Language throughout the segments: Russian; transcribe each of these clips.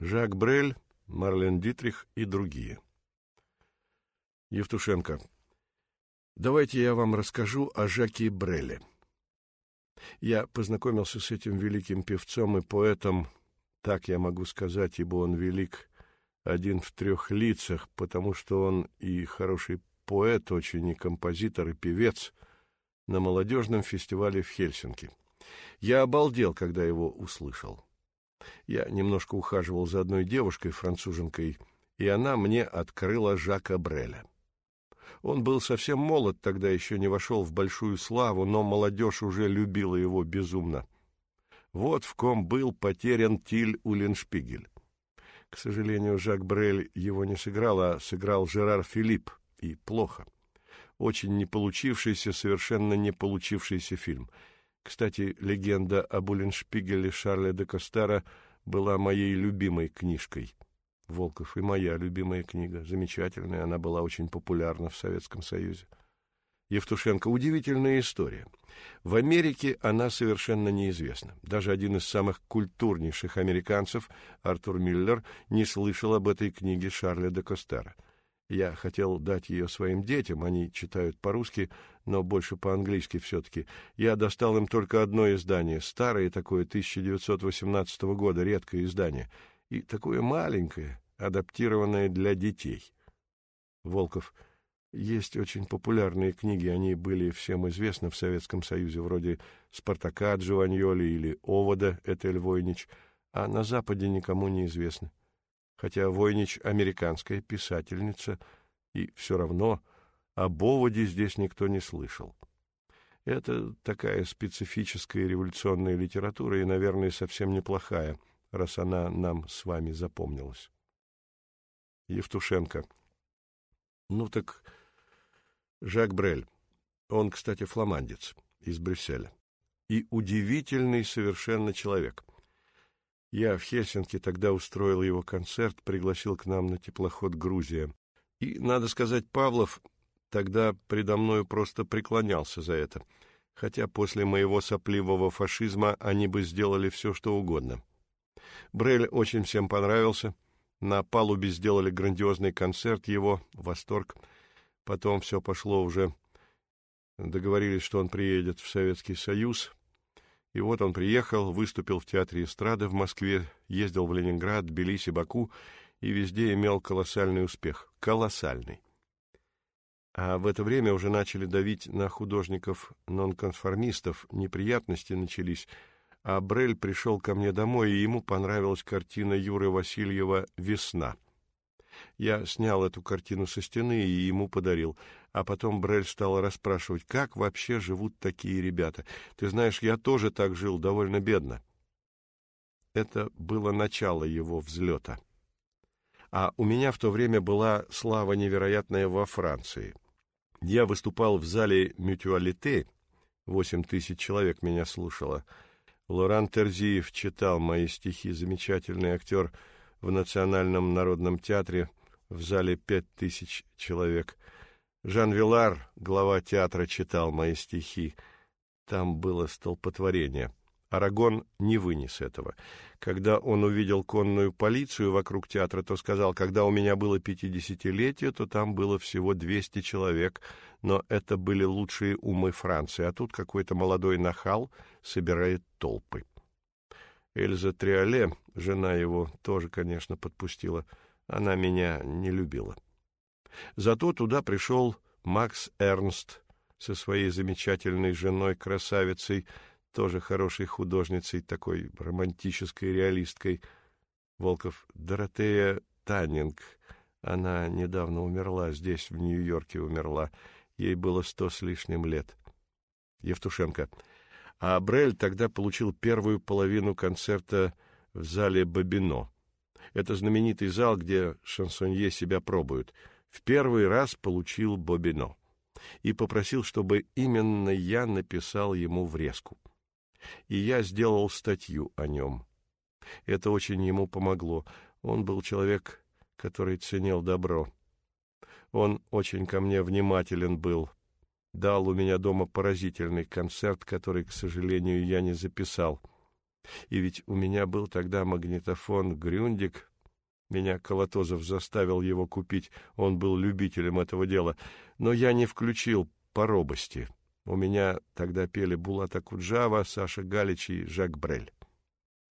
Жак Брель, Марлен Дитрих и другие. Евтушенко. Давайте я вам расскажу о Жаке Бреле. Я познакомился с этим великим певцом и поэтом, так я могу сказать, ибо он велик один в трех лицах, потому что он и хороший поэт, очень и композитор, и певец на молодежном фестивале в Хельсинки. Я обалдел, когда его услышал. Я немножко ухаживал за одной девушкой, француженкой, и она мне открыла Жака Бреля. Он был совсем молод, тогда еще не вошел в большую славу, но молодежь уже любила его безумно. Вот в ком был потерян Тиль Уллиншпигель. К сожалению, Жак Брель его не сыграл, а сыграл Жерар Филипп, и плохо. Очень не получившийся, совершенно не получившийся фильм. Кстати, легенда об Уллиншпигеле Шарля де Костера была моей любимой книжкой. Волков и моя любимая книга, замечательная, она была очень популярна в Советском Союзе. Евтушенко удивительная история. В Америке она совершенно неизвестна. Даже один из самых культурнейших американцев, Артур Миллер, не слышал об этой книге Шарля де Костера. Я хотел дать ее своим детям, они читают по-русски, но больше по-английски все-таки. Я достал им только одно издание, старое такое, 1918 года, редкое издание, и такое маленькое, адаптированное для детей. Волков. Есть очень популярные книги, они были всем известны в Советском Союзе, вроде «Спартака» Джованьоли или «Овода» Этель Войнич, а на Западе никому не известны. Хотя Войнич американская писательница, и все равно об Оводе здесь никто не слышал. Это такая специфическая революционная литература и, наверное, совсем неплохая, раз она нам с вами запомнилась. Евтушенко. Ну так Жак Брель. Он, кстати, фламандец из Брюсселя. И удивительный совершенно человек. Я в Хельсинки тогда устроил его концерт, пригласил к нам на теплоход «Грузия». И, надо сказать, Павлов тогда предо мною просто преклонялся за это, хотя после моего сопливого фашизма они бы сделали все, что угодно. Брель очень всем понравился. На палубе сделали грандиозный концерт его, восторг — Потом все пошло уже. Договорились, что он приедет в Советский Союз. И вот он приехал, выступил в театре эстрады в Москве, ездил в Ленинград, Тбилиси, Баку и везде имел колоссальный успех. Колоссальный. А в это время уже начали давить на художников-нонконформистов, неприятности начались, а Брель пришел ко мне домой, и ему понравилась картина Юры Васильева «Весна». Я снял эту картину со стены и ему подарил. А потом Брель стал расспрашивать, как вообще живут такие ребята. Ты знаешь, я тоже так жил, довольно бедно. Это было начало его взлета. А у меня в то время была слава невероятная во Франции. Я выступал в зале «Мютуалите», восемь тысяч человек меня слушало. Лоран Терзиев читал мои стихи, замечательный актер — в Национальном народном театре в зале пять тысяч человек. Жан Вилар, глава театра, читал мои стихи. Там было столпотворение. Арагон не вынес этого. Когда он увидел конную полицию вокруг театра, то сказал, когда у меня было пятидесятилетие, то там было всего двести человек, но это были лучшие умы Франции, а тут какой-то молодой нахал собирает толпы. Эльза Триоле, жена его, тоже, конечно, подпустила. Она меня не любила. Зато туда пришел Макс Эрнст со своей замечательной женой-красавицей, тоже хорошей художницей, такой романтической реалисткой. Волков Доротея Таннинг. Она недавно умерла, здесь, в Нью-Йорке умерла. Ей было сто с лишним лет. Евтушенко а Брель тогда получил первую половину концерта в зале Бабино. Это знаменитый зал, где шансонье себя пробуют. В первый раз получил Бобино и попросил, чтобы именно я написал ему врезку. И я сделал статью о нем. Это очень ему помогло. Он был человек, который ценил добро. Он очень ко мне внимателен был, дал у меня дома поразительный концерт, который, к сожалению, я не записал. И ведь у меня был тогда магнитофон Грюндик. Меня Колотозов заставил его купить, он был любителем этого дела. Но я не включил по робости. У меня тогда пели Булата Куджава, Саша Галич и Жак Брель.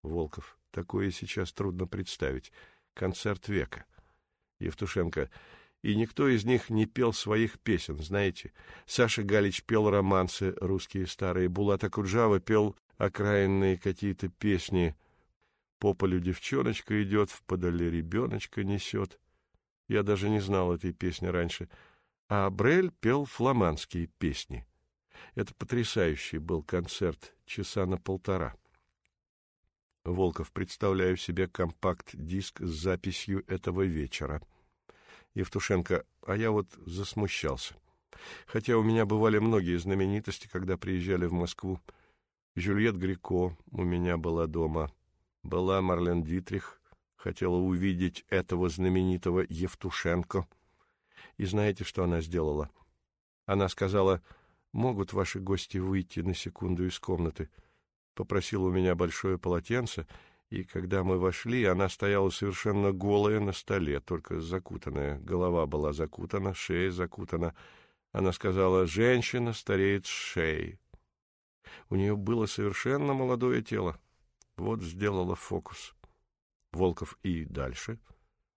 Волков. Такое сейчас трудно представить. Концерт века. Евтушенко. И никто из них не пел своих песен, знаете. Саша Галич пел романсы русские старые, Булата Куджава пел окраинные какие-то песни. По полю девчоночка идет, в подоле ребеночка несет. Я даже не знал этой песни раньше. А Брель пел фламандские песни. Это потрясающий был концерт, часа на полтора. Волков, представляю себе компакт-диск с записью этого вечера. Евтушенко, а я вот засмущался. Хотя у меня бывали многие знаменитости, когда приезжали в Москву. Жюльет Грико у меня была дома. Была Марлен Дитрих, хотела увидеть этого знаменитого Евтушенко. И знаете, что она сделала? Она сказала, могут ваши гости выйти на секунду из комнаты? Попросила у меня большое полотенце, и когда мы вошли, она стояла совершенно голая на столе, только закутанная. Голова была закутана, шея закутана. Она сказала, женщина стареет с шеей. У нее было совершенно молодое тело. Вот сделала фокус. Волков и дальше.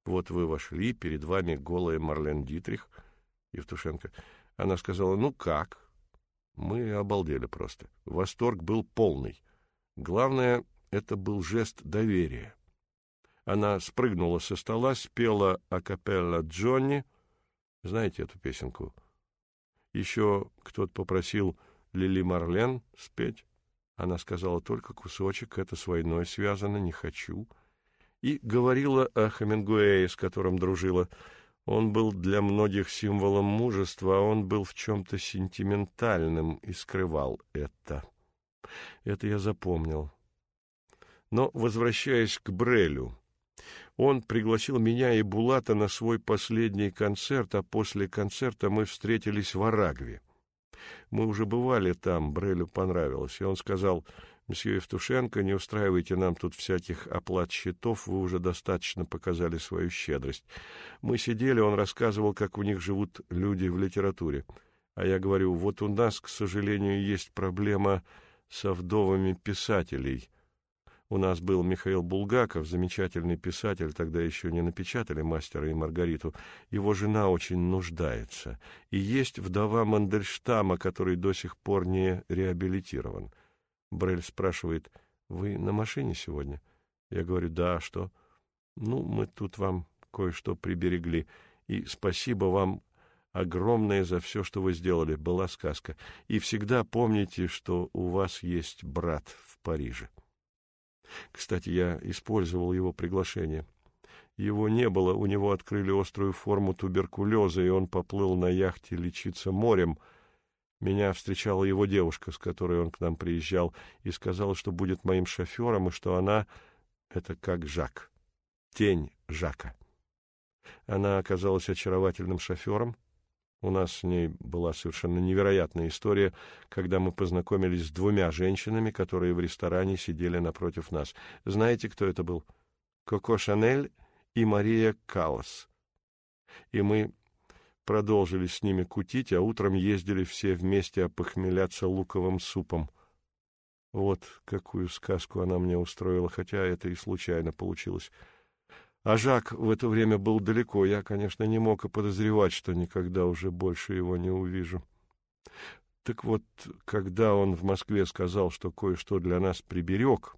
Вот вы вошли, перед вами голая Марлен Дитрих. Евтушенко. Она сказала, ну как? Мы обалдели просто. Восторг был полный. Главное, это был жест доверия. Она спрыгнула со стола, спела акапелла Джонни. Знаете эту песенку? Еще кто-то попросил Лили Марлен спеть. Она сказала только кусочек, это с войной связано, не хочу. И говорила о Хемингуэе, с которым дружила. Он был для многих символом мужества, а он был в чем-то сентиментальным и скрывал это. Это я запомнил. Но, возвращаясь к Брелю, он пригласил меня и Булата на свой последний концерт, а после концерта мы встретились в Арагве. Мы уже бывали там, Брелю понравилось, и он сказал, «Мсье Евтушенко, не устраивайте нам тут всяких оплат счетов, вы уже достаточно показали свою щедрость». Мы сидели, он рассказывал, как у них живут люди в литературе. А я говорю, вот у нас, к сожалению, есть проблема со вдовами писателей. У нас был Михаил Булгаков, замечательный писатель, тогда еще не напечатали «Мастера и Маргариту». Его жена очень нуждается. И есть вдова Мандельштама, который до сих пор не реабилитирован. Брель спрашивает, «Вы на машине сегодня?» Я говорю, «Да, а что?» «Ну, мы тут вам кое-что приберегли. И спасибо вам огромное за все, что вы сделали. Была сказка. И всегда помните, что у вас есть брат в Париже». Кстати, я использовал его приглашение. Его не было, у него открыли острую форму туберкулеза, и он поплыл на яхте лечиться морем. Меня встречала его девушка, с которой он к нам приезжал, и сказала, что будет моим шофером, и что она — это как Жак, тень Жака. Она оказалась очаровательным шофером, у нас с ней была совершенно невероятная история, когда мы познакомились с двумя женщинами, которые в ресторане сидели напротив нас. Знаете, кто это был? Коко Шанель и Мария Калас. И мы продолжили с ними кутить, а утром ездили все вместе опохмеляться луковым супом. Вот какую сказку она мне устроила, хотя это и случайно получилось. А Жак в это время был далеко. Я, конечно, не мог и подозревать, что никогда уже больше его не увижу. Так вот, когда он в Москве сказал, что кое-что для нас приберег,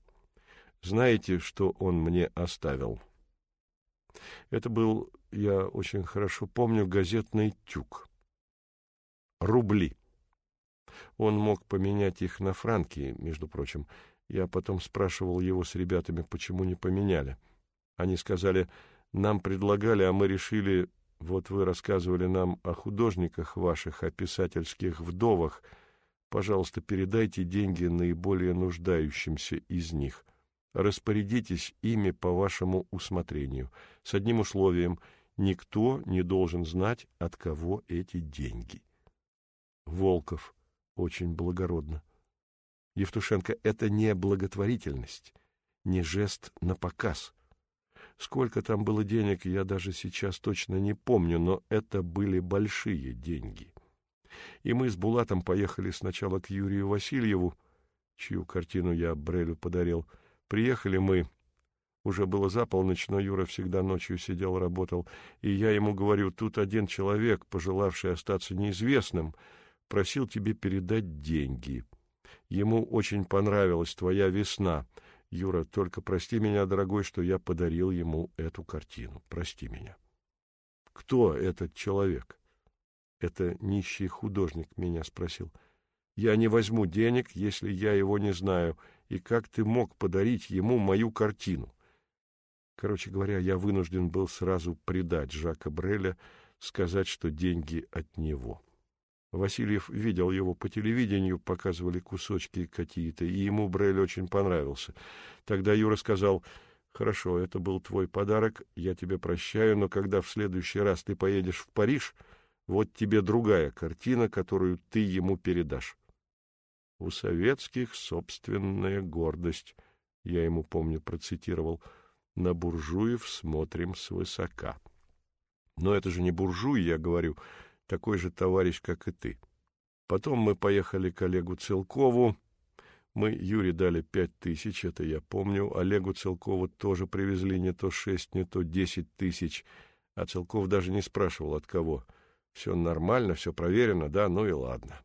знаете, что он мне оставил? Это был, я очень хорошо помню, газетный тюк. Рубли. Он мог поменять их на франки, между прочим. Я потом спрашивал его с ребятами, почему не поменяли. — они сказали, нам предлагали, а мы решили, вот вы рассказывали нам о художниках ваших, о писательских вдовах. Пожалуйста, передайте деньги наиболее нуждающимся из них. Распорядитесь ими по вашему усмотрению, с одним условием — никто не должен знать, от кого эти деньги. Волков очень благородно. Евтушенко, это не благотворительность, не жест на показ. Сколько там было денег, я даже сейчас точно не помню, но это были большие деньги. И мы с Булатом поехали сначала к Юрию Васильеву, чью картину я Брелю подарил. Приехали мы, уже было за полночь, но Юра всегда ночью сидел, работал, и я ему говорю, тут один человек, пожелавший остаться неизвестным, просил тебе передать деньги. Ему очень понравилась твоя весна. Юра, только прости меня, дорогой, что я подарил ему эту картину. Прости меня. Кто этот человек? Это нищий художник меня спросил. Я не возьму денег, если я его не знаю. И как ты мог подарить ему мою картину? Короче говоря, я вынужден был сразу предать Жака Бреля, сказать, что деньги от него. Васильев видел его по телевидению, показывали кусочки какие-то, и ему Брель очень понравился. Тогда Юра сказал, «Хорошо, это был твой подарок, я тебе прощаю, но когда в следующий раз ты поедешь в Париж, вот тебе другая картина, которую ты ему передашь». «У советских собственная гордость», я ему, помню, процитировал, «На буржуев смотрим свысока». Но это же не буржуй, я говорю, — такой же товарищ, как и ты. Потом мы поехали к Олегу Целкову. Мы Юре дали пять тысяч, это я помню. Олегу Целкову тоже привезли не то шесть, не то десять тысяч. А Целков даже не спрашивал, от кого. Все нормально, все проверено, да, ну и ладно.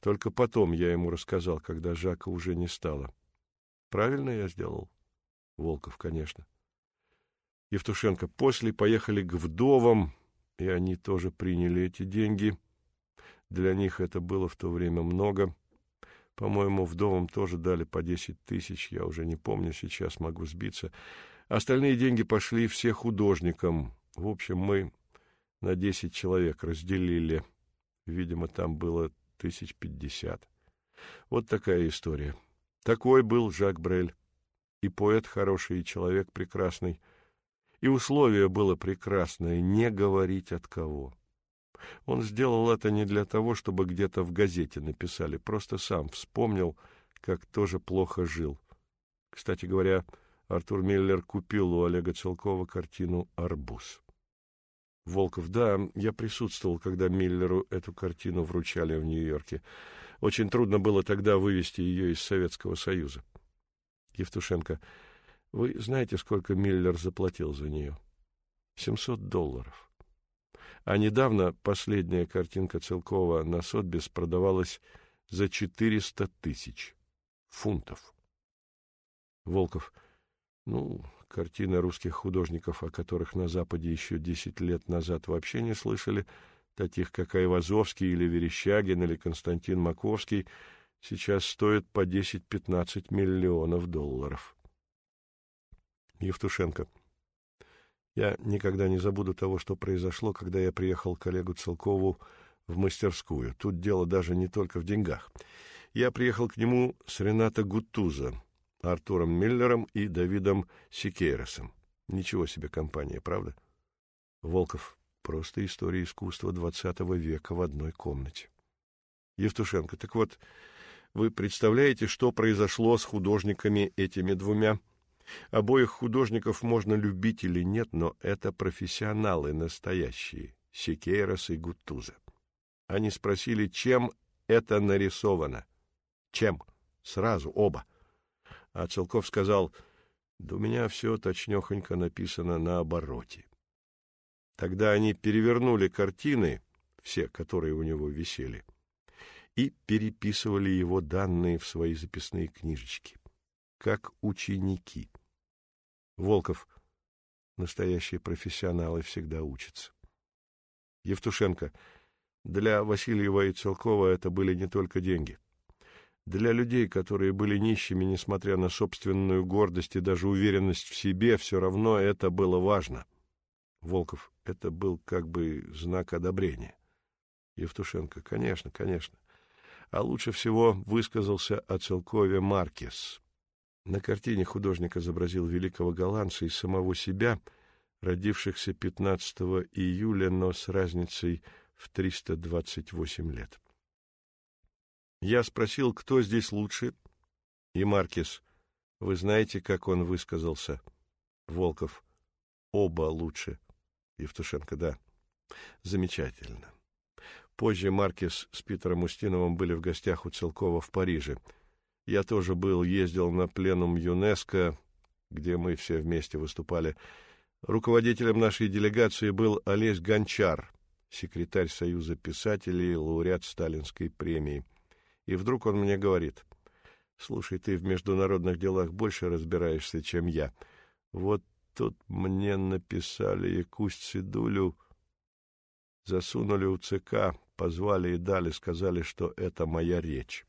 Только потом я ему рассказал, когда Жака уже не стало. Правильно я сделал? Волков, конечно. Евтушенко, после поехали к вдовам, и они тоже приняли эти деньги. Для них это было в то время много. По-моему, вдовам тоже дали по десять тысяч, я уже не помню, сейчас могу сбиться. Остальные деньги пошли все художникам. В общем, мы на десять человек разделили. Видимо, там было тысяч пятьдесят. Вот такая история. Такой был Жак Брель. И поэт хороший, и человек прекрасный — и условие было прекрасное — не говорить от кого. Он сделал это не для того, чтобы где-то в газете написали, просто сам вспомнил, как тоже плохо жил. Кстати говоря, Артур Миллер купил у Олега Целкова картину «Арбуз». Волков, да, я присутствовал, когда Миллеру эту картину вручали в Нью-Йорке. Очень трудно было тогда вывести ее из Советского Союза. Евтушенко, вы знаете, сколько Миллер заплатил за нее? Семьсот долларов. А недавно последняя картинка Целкова на Сотбис продавалась за четыреста тысяч фунтов. Волков. Ну, картины русских художников, о которых на Западе еще десять лет назад вообще не слышали, таких как Айвазовский или Верещагин или Константин Маковский, сейчас стоят по десять-пятнадцать миллионов долларов. Евтушенко. Я никогда не забуду того, что произошло, когда я приехал к Олегу Целкову в мастерскую. Тут дело даже не только в деньгах. Я приехал к нему с Рената Гутуза, Артуром Миллером и Давидом Сикейросом. Ничего себе компания, правда? Волков. Просто история искусства двадцатого века в одной комнате. Евтушенко. Так вот, вы представляете, что произошло с художниками этими двумя? Обоих художников можно любить или нет, но это профессионалы настоящие, Секейрос и Гутуза. Они спросили, чем это нарисовано. Чем? Сразу, оба. А Целков сказал, да у меня все точнёхонько написано на обороте. Тогда они перевернули картины, все, которые у него висели, и переписывали его данные в свои записные книжечки как ученики. Волков. Настоящие профессионалы всегда учатся. Евтушенко. Для Васильева и Целкова это были не только деньги. Для людей, которые были нищими, несмотря на собственную гордость и даже уверенность в себе, все равно это было важно. Волков. Это был как бы знак одобрения. Евтушенко. Конечно, конечно. А лучше всего высказался о Целкове Маркес. На картине художник изобразил великого голландца и самого себя, родившихся 15 июля, но с разницей в 328 лет. Я спросил, кто здесь лучше, И Маркис, вы знаете, как он высказался? Волков. Оба лучше. Евтушенко. Да. Замечательно. Позже Маркис с Питером Устиновым были в гостях у Целкова в Париже. Я тоже был, ездил на пленум ЮНЕСКО, где мы все вместе выступали. Руководителем нашей делегации был Олесь Гончар, секретарь Союза писателей, лауреат Сталинской премии. И вдруг он мне говорит, «Слушай, ты в международных делах больше разбираешься, чем я. Вот тут мне написали Якусть Цидулю, засунули у ЦК, позвали и дали, сказали, что это моя речь.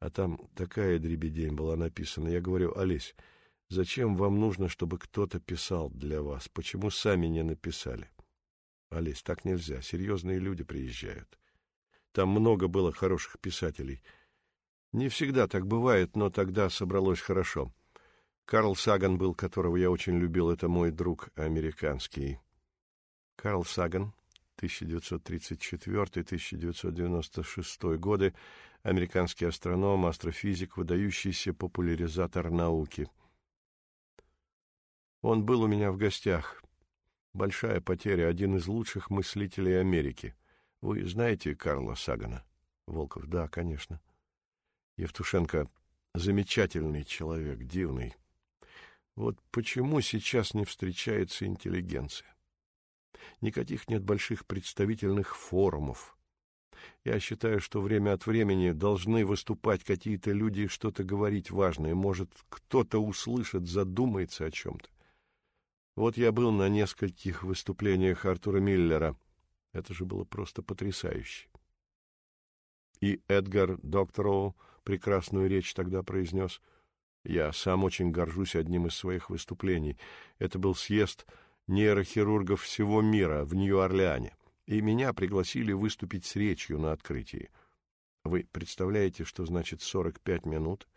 А там такая дребедень была написана. Я говорю, Олесь, зачем вам нужно, чтобы кто-то писал для вас? Почему сами не написали? Олесь, так нельзя. Серьезные люди приезжают. Там много было хороших писателей. Не всегда так бывает, но тогда собралось хорошо. Карл Саган был, которого я очень любил, это мой друг американский. Карл Саган, 1934-1996 годы, американский астроном, астрофизик, выдающийся популяризатор науки. Он был у меня в гостях. Большая потеря, один из лучших мыслителей Америки. Вы знаете Карла Сагана? Волков, да, конечно. Евтушенко, замечательный человек, дивный. Вот почему сейчас не встречается интеллигенция? Никаких нет больших представительных форумов. Я считаю, что время от времени должны выступать какие-то люди и что-то говорить важное. Может, кто-то услышит, задумается о чем-то. Вот я был на нескольких выступлениях Артура Миллера. Это же было просто потрясающе. И Эдгар Доктороу прекрасную речь тогда произнес — я сам очень горжусь одним из своих выступлений. Это был съезд нейрохирургов всего мира в Нью-Орлеане, и меня пригласили выступить с речью на открытии. Вы представляете, что значит 45 минут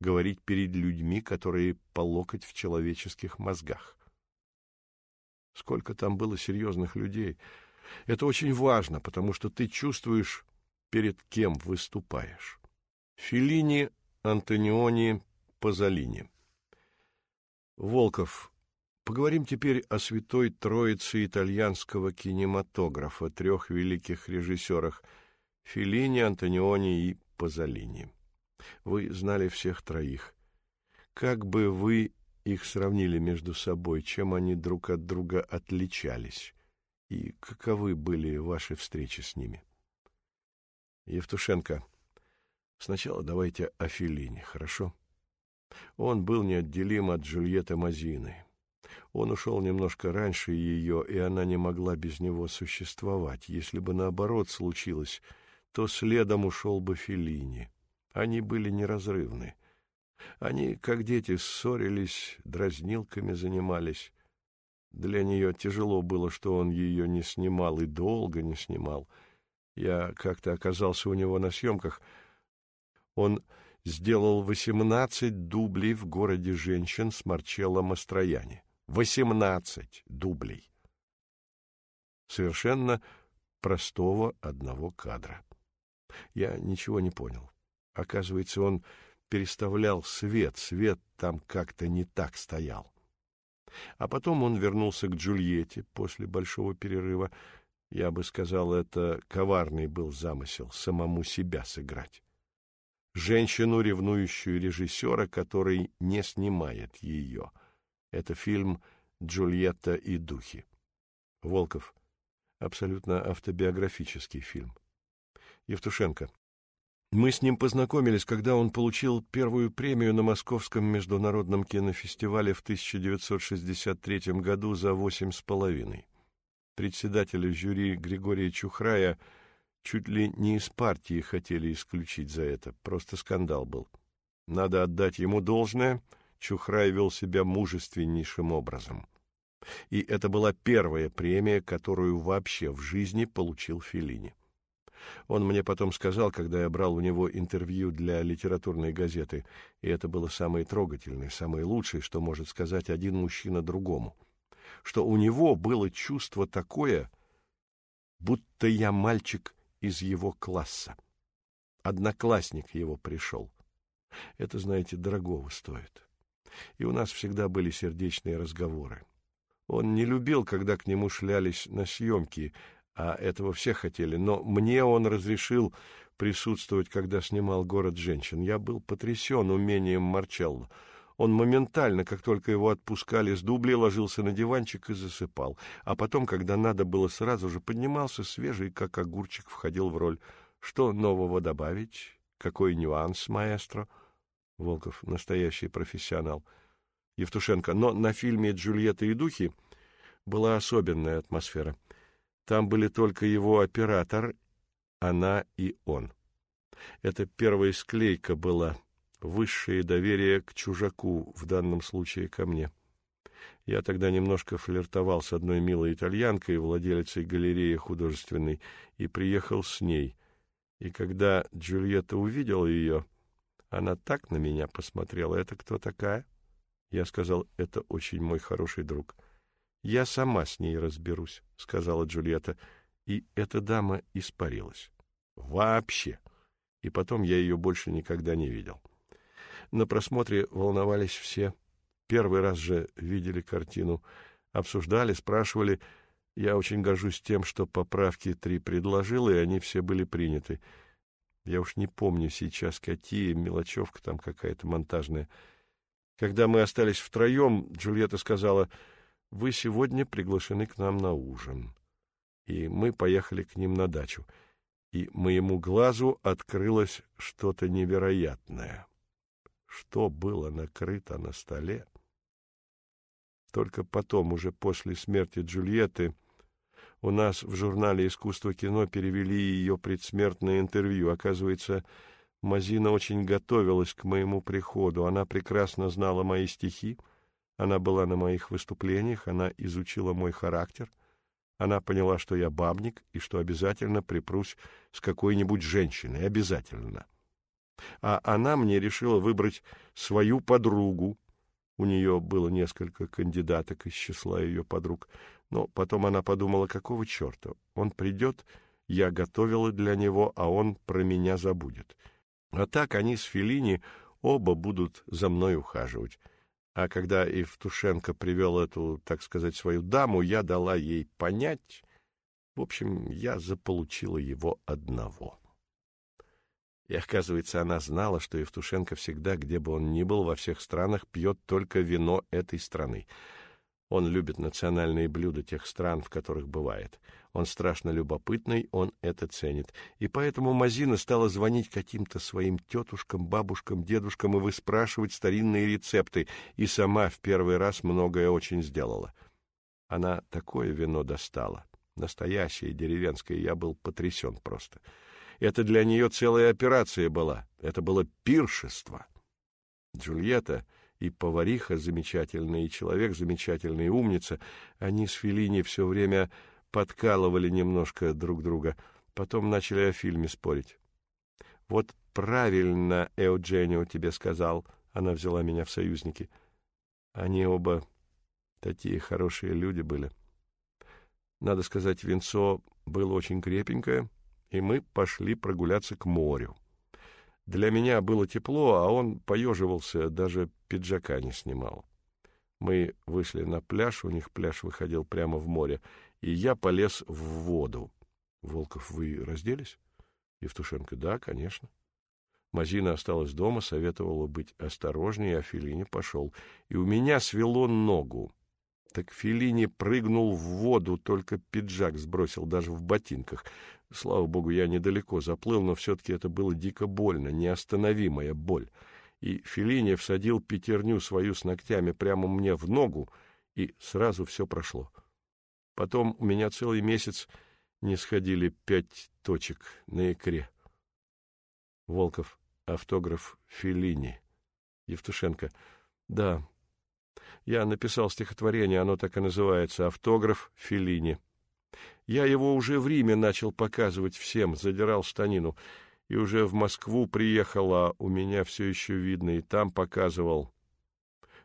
говорить перед людьми, которые по локоть в человеческих мозгах? Сколько там было серьезных людей. Это очень важно, потому что ты чувствуешь, перед кем выступаешь. Филини, Антониони, Пазолини. Волков. Поговорим теперь о святой троице итальянского кинематографа, трех великих режиссерах Феллини, Антониони и Пазолини. Вы знали всех троих. Как бы вы их сравнили между собой, чем они друг от друга отличались, и каковы были ваши встречи с ними? Евтушенко. Сначала давайте о Феллини, хорошо? — он был неотделим от Джульетты Мазины. Он ушел немножко раньше ее, и она не могла без него существовать. Если бы наоборот случилось, то следом ушел бы Феллини. Они были неразрывны. Они, как дети, ссорились, дразнилками занимались. Для нее тяжело было, что он ее не снимал и долго не снимал. Я как-то оказался у него на съемках. Он сделал 18 дублей в городе женщин с Марчелло Мастрояни. 18 дублей. Совершенно простого одного кадра. Я ничего не понял. Оказывается, он переставлял свет, свет там как-то не так стоял. А потом он вернулся к Джульетте после большого перерыва. Я бы сказал, это коварный был замысел самому себя сыграть женщину, ревнующую режиссера, который не снимает ее. Это фильм «Джульетта и духи». Волков. Абсолютно автобиографический фильм. Евтушенко. Мы с ним познакомились, когда он получил первую премию на Московском международном кинофестивале в 1963 году за восемь с половиной. Председателя жюри Григория Чухрая – Чуть ли не из партии хотели исключить за это. Просто скандал был. Надо отдать ему должное. Чухрай вел себя мужественнейшим образом. И это была первая премия, которую вообще в жизни получил Феллини. Он мне потом сказал, когда я брал у него интервью для литературной газеты, и это было самое трогательное, самое лучшее, что может сказать один мужчина другому, что у него было чувство такое, будто я мальчик из его класса. Одноклассник его пришел. Это, знаете, дорогого стоит. И у нас всегда были сердечные разговоры. Он не любил, когда к нему шлялись на съемки, а этого все хотели, но мне он разрешил присутствовать, когда снимал «Город женщин». Я был потрясен умением Марчелло. Он моментально, как только его отпускали с дубли, ложился на диванчик и засыпал. А потом, когда надо было, сразу же поднимался, свежий, как огурчик, входил в роль. Что нового добавить? Какой нюанс, маэстро? Волков, настоящий профессионал. Евтушенко, но на фильме «Джульетта и духи» была особенная атмосфера. Там были только его оператор, она и он. Это первая склейка была, высшее доверие к чужаку, в данном случае ко мне. Я тогда немножко флиртовал с одной милой итальянкой, владелицей галереи художественной, и приехал с ней. И когда Джульетта увидела ее, она так на меня посмотрела. «Это кто такая?» Я сказал, «Это очень мой хороший друг». «Я сама с ней разберусь», — сказала Джульетта, и эта дама испарилась. Вообще. И потом я ее больше никогда не видел. На просмотре волновались все. Первый раз же видели картину, обсуждали, спрашивали. Я очень горжусь тем, что поправки три предложил, и они все были приняты. Я уж не помню сейчас, какие, мелочевка там какая-то монтажная. Когда мы остались втроем, Джульетта сказала, «Вы сегодня приглашены к нам на ужин». И мы поехали к ним на дачу. И моему глазу открылось что-то невероятное что было накрыто на столе. Только потом, уже после смерти Джульетты, у нас в журнале «Искусство кино» перевели ее предсмертное интервью. Оказывается, Мазина очень готовилась к моему приходу. Она прекрасно знала мои стихи, она была на моих выступлениях, она изучила мой характер. Она поняла, что я бабник и что обязательно припрусь с какой-нибудь женщиной. Обязательно. — а она мне решила выбрать свою подругу. У нее было несколько кандидаток из числа ее подруг, но потом она подумала, какого черта, он придет, я готовила для него, а он про меня забудет. А так они с Филини оба будут за мной ухаживать. А когда Евтушенко привел эту, так сказать, свою даму, я дала ей понять... В общем, я заполучила его одного. И, оказывается, она знала, что Евтушенко всегда, где бы он ни был, во всех странах, пьет только вино этой страны. Он любит национальные блюда тех стран, в которых бывает. Он страшно любопытный, он это ценит. И поэтому Мазина стала звонить каким-то своим тетушкам, бабушкам, дедушкам и выспрашивать старинные рецепты, и сама в первый раз многое очень сделала. Она такое вино достала, настоящее, деревенское, я был потрясен просто. — это для нее целая операция была. Это было пиршество. Джульетта и повариха замечательная, и человек замечательный, и умница. Они с Феллини все время подкалывали немножко друг друга. Потом начали о фильме спорить. «Вот правильно Эудженио тебе сказал», — она взяла меня в союзники. Они оба такие хорошие люди были. Надо сказать, венцо было очень крепенькое, и мы пошли прогуляться к морю. Для меня было тепло, а он поеживался, даже пиджака не снимал. Мы вышли на пляж, у них пляж выходил прямо в море, и я полез в воду. Волков, вы разделись? Евтушенко, да, конечно. Мазина осталась дома, советовала быть осторожнее, а Филини пошел. И у меня свело ногу. Так Филини прыгнул в воду, только пиджак сбросил, даже в ботинках. Слава богу, я недалеко заплыл, но все-таки это было дико больно, неостановимая боль. И Филини всадил пятерню свою с ногтями прямо мне в ногу, и сразу все прошло. Потом у меня целый месяц не сходили пять точек на икре. Волков, автограф Филини. Евтушенко. Да, я написал стихотворение, оно так и называется «Автограф Филини». Я его уже в Риме начал показывать всем, задирал штанину. И уже в Москву приехала, у меня все еще видно, и там показывал.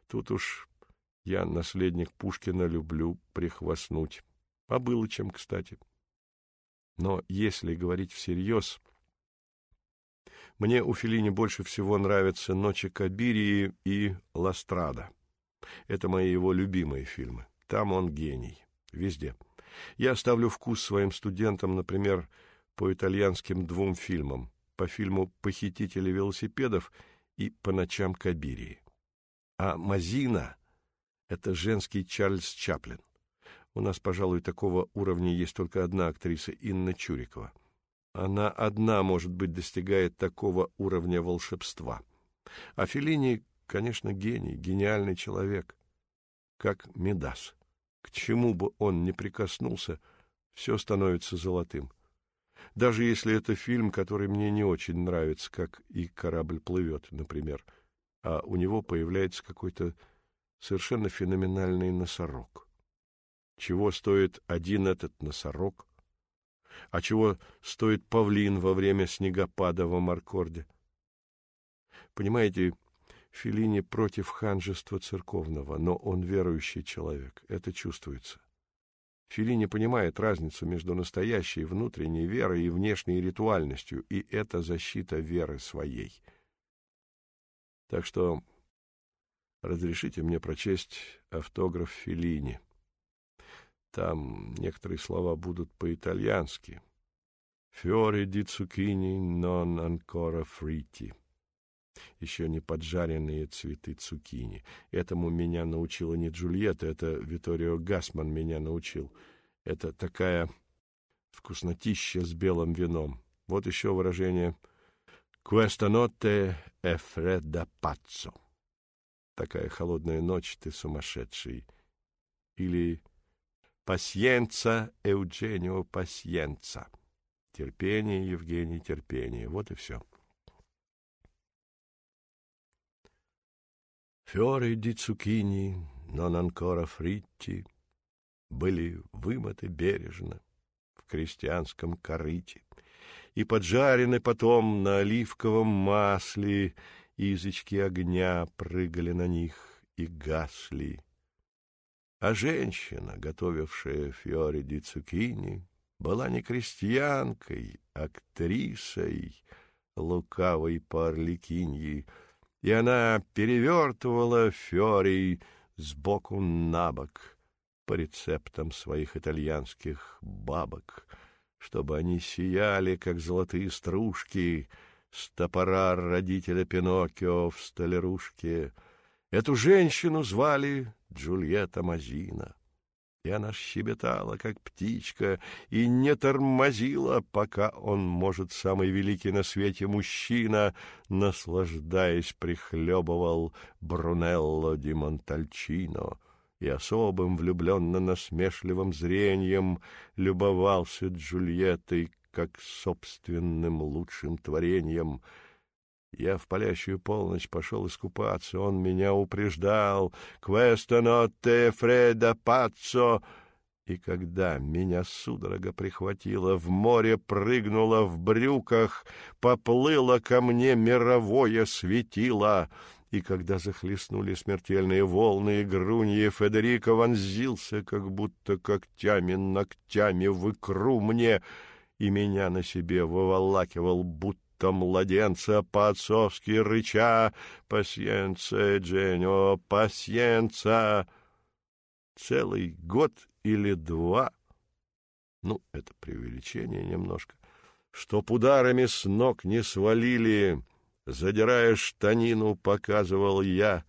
Тут уж я, наследник Пушкина, люблю прихвастнуть. А было чем, кстати. Но если говорить всерьез, Мне у Феллини больше всего нравятся «Ночи Кабирии» и «Ластрада». Это мои его любимые фильмы. Там он гений. Везде. Я ставлю вкус своим студентам, например, по итальянским двум фильмам. По фильму «Похитители велосипедов» и «По ночам Кабирии». А Мазина — это женский Чарльз Чаплин. У нас, пожалуй, такого уровня есть только одна актриса — Инна Чурикова. Она одна, может быть, достигает такого уровня волшебства. А Феллини, конечно, гений, гениальный человек, как Медас. К чему бы он ни прикоснулся, все становится золотым. Даже если это фильм, который мне не очень нравится, как и «Корабль плывет», например, а у него появляется какой-то совершенно феноменальный носорог. Чего стоит один этот носорог, а чего стоит павлин во время снегопада в Амаркорде? Понимаете, Филини против ханжества церковного, но он верующий человек, это чувствуется. Филини понимает разницу между настоящей внутренней верой и внешней ритуальностью, и это защита веры своей. Так что разрешите мне прочесть автограф Филини. Там некоторые слова будут по-итальянски. «Fiori di zucchini non ancora fritti» еще не поджаренные цветы цукини. Этому меня научила не Джульетта, это Виторио Гасман меня научил. Это такая вкуснотища с белым вином. Вот еще выражение «Questa notte è fredda pazzo». Такая холодная ночь, ты сумасшедший. Или «Пасьенца, Eugenio, пасьенца». Терпение, Евгений, терпение. Вот и все. Fiori di zucchini, non ancora fritti, были вымыты бережно в крестьянском корыте и поджарены потом на оливковом масле, язычки огня прыгали на них и гасли. А женщина, готовившая фиори ди цукини, была не крестьянкой, а актрисой лукавой по орликиньи, и она перевертывала фёрий сбоку на бок по рецептам своих итальянских бабок, чтобы они сияли, как золотые стружки с топора родителя Пиноккио в столярушке. Эту женщину звали Джульетта Мазина и она щебетала, как птичка, и не тормозила, пока он, может, самый великий на свете мужчина, наслаждаясь, прихлебывал Брунелло ди Монтальчино и особым влюбленно-насмешливым зрением любовался Джульеттой, как собственным лучшим творением — я в палящую полночь пошел искупаться, он меня упреждал. «Questa notte fredda pazzo!» И когда меня судорога прихватила, в море прыгнула в брюках, поплыло ко мне мировое светило. И когда захлестнули смертельные волны, и грунье Федерико вонзился, как будто когтями, ногтями в икру мне, и меня на себе выволакивал, будто будто младенца по-отцовски рыча «Пасьенца, Дженнио, пасьенца!» Целый год или два, ну, это преувеличение немножко, чтоб ударами с ног не свалили, задирая штанину, показывал я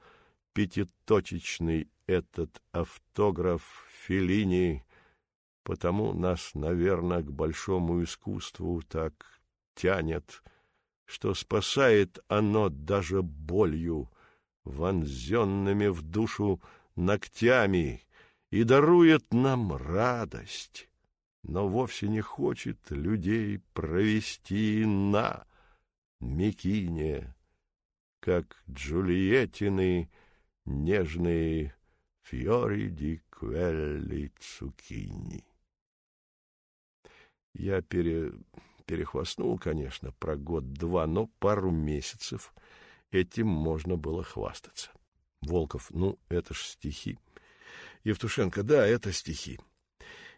пятиточечный этот автограф Феллини, потому нас, наверное, к большому искусству так тянет что спасает оно даже болью, вонзенными в душу ногтями, и дарует нам радость, но вовсе не хочет людей провести на Микине, как Джульеттины нежные фьори ди квелли цукини. Я пере перехвастнул, конечно, про год-два, но пару месяцев этим можно было хвастаться. Волков, ну, это ж стихи. Евтушенко, да, это стихи.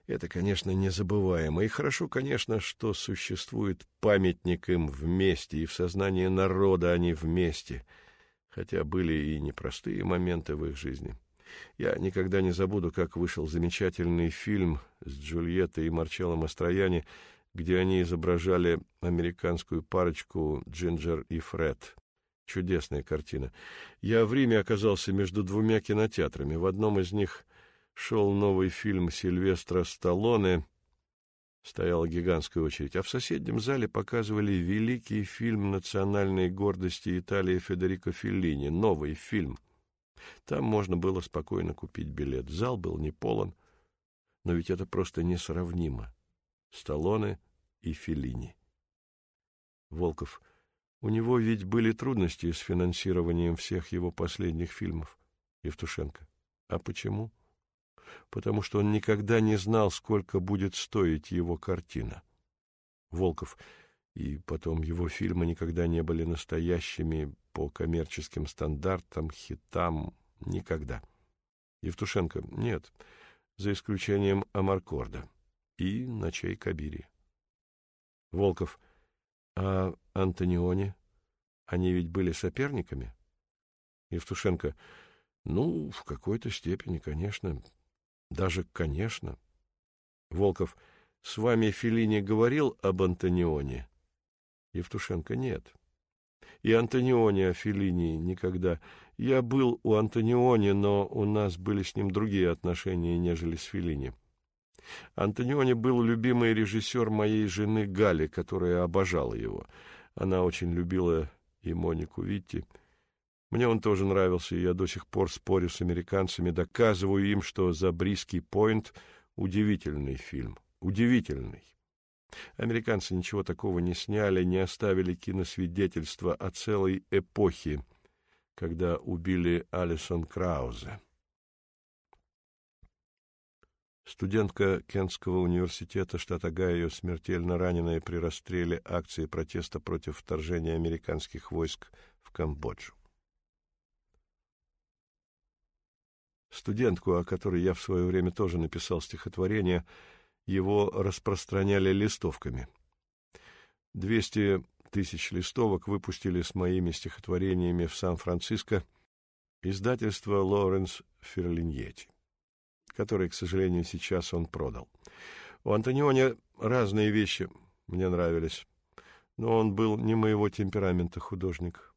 Это, конечно, незабываемо. И хорошо, конечно, что существует памятник им вместе, и в сознании народа они вместе, хотя были и непростые моменты в их жизни. Я никогда не забуду, как вышел замечательный фильм с Джульеттой и Марчелло Мастрояни, где они изображали американскую парочку Джинджер и Фред. Чудесная картина. Я в Риме оказался между двумя кинотеатрами. В одном из них шел новый фильм Сильвестра Сталлоне. Стояла гигантская очередь. А в соседнем зале показывали великий фильм национальной гордости Италии Федерико Феллини. Новый фильм. Там можно было спокойно купить билет. Зал был не полон. Но ведь это просто несравнимо. Сталлоне и Феллини. Волков — у него ведь были трудности с финансированием всех его последних фильмов, Евтушенко. А почему? Потому что он никогда не знал, сколько будет стоить его картина. Волков. И потом его фильмы никогда не были настоящими по коммерческим стандартам, хитам. Никогда. Евтушенко. Нет, за исключением Амаркорда и Ночей Кабири. Волков. А Антониони? Они ведь были соперниками? Евтушенко. Ну, в какой-то степени, конечно. Даже конечно. Волков. С вами Филини говорил об Антонионе? Евтушенко. Нет. И Антониони о Филини никогда. Я был у Антониони, но у нас были с ним другие отношения, нежели с Филини. Антониони был любимый режиссер моей жены Гали, которая обожала его. Она очень любила и Монику Витти. Мне он тоже нравился, и я до сих пор спорю с американцами, доказываю им, что «Забриский Пойнт» — удивительный фильм. Удивительный. Американцы ничего такого не сняли, не оставили киносвидетельства о целой эпохе, когда убили Алисон Краузе. Студентка Кентского университета штата Огайо, смертельно раненая при расстреле акции протеста против вторжения американских войск в Камбоджу. Студентку, о которой я в свое время тоже написал стихотворение, его распространяли листовками. Двести тысяч листовок выпустили с моими стихотворениями в Сан-Франциско издательство Лоренс Ферлиньети который, к сожалению, сейчас он продал. У Антониони разные вещи мне нравились, но он был не моего темперамента художник.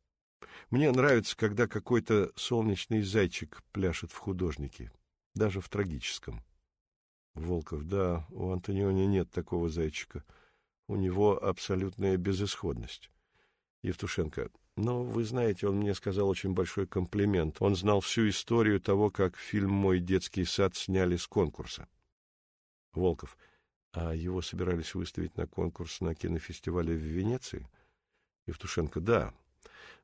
Мне нравится, когда какой-то солнечный зайчик пляшет в художнике, даже в трагическом. Волков, да, у Антониони нет такого зайчика. У него абсолютная безысходность. Евтушенко, но, вы знаете, он мне сказал очень большой комплимент. Он знал всю историю того, как фильм «Мой детский сад» сняли с конкурса. Волков. А его собирались выставить на конкурс на кинофестивале в Венеции? Евтушенко. Да.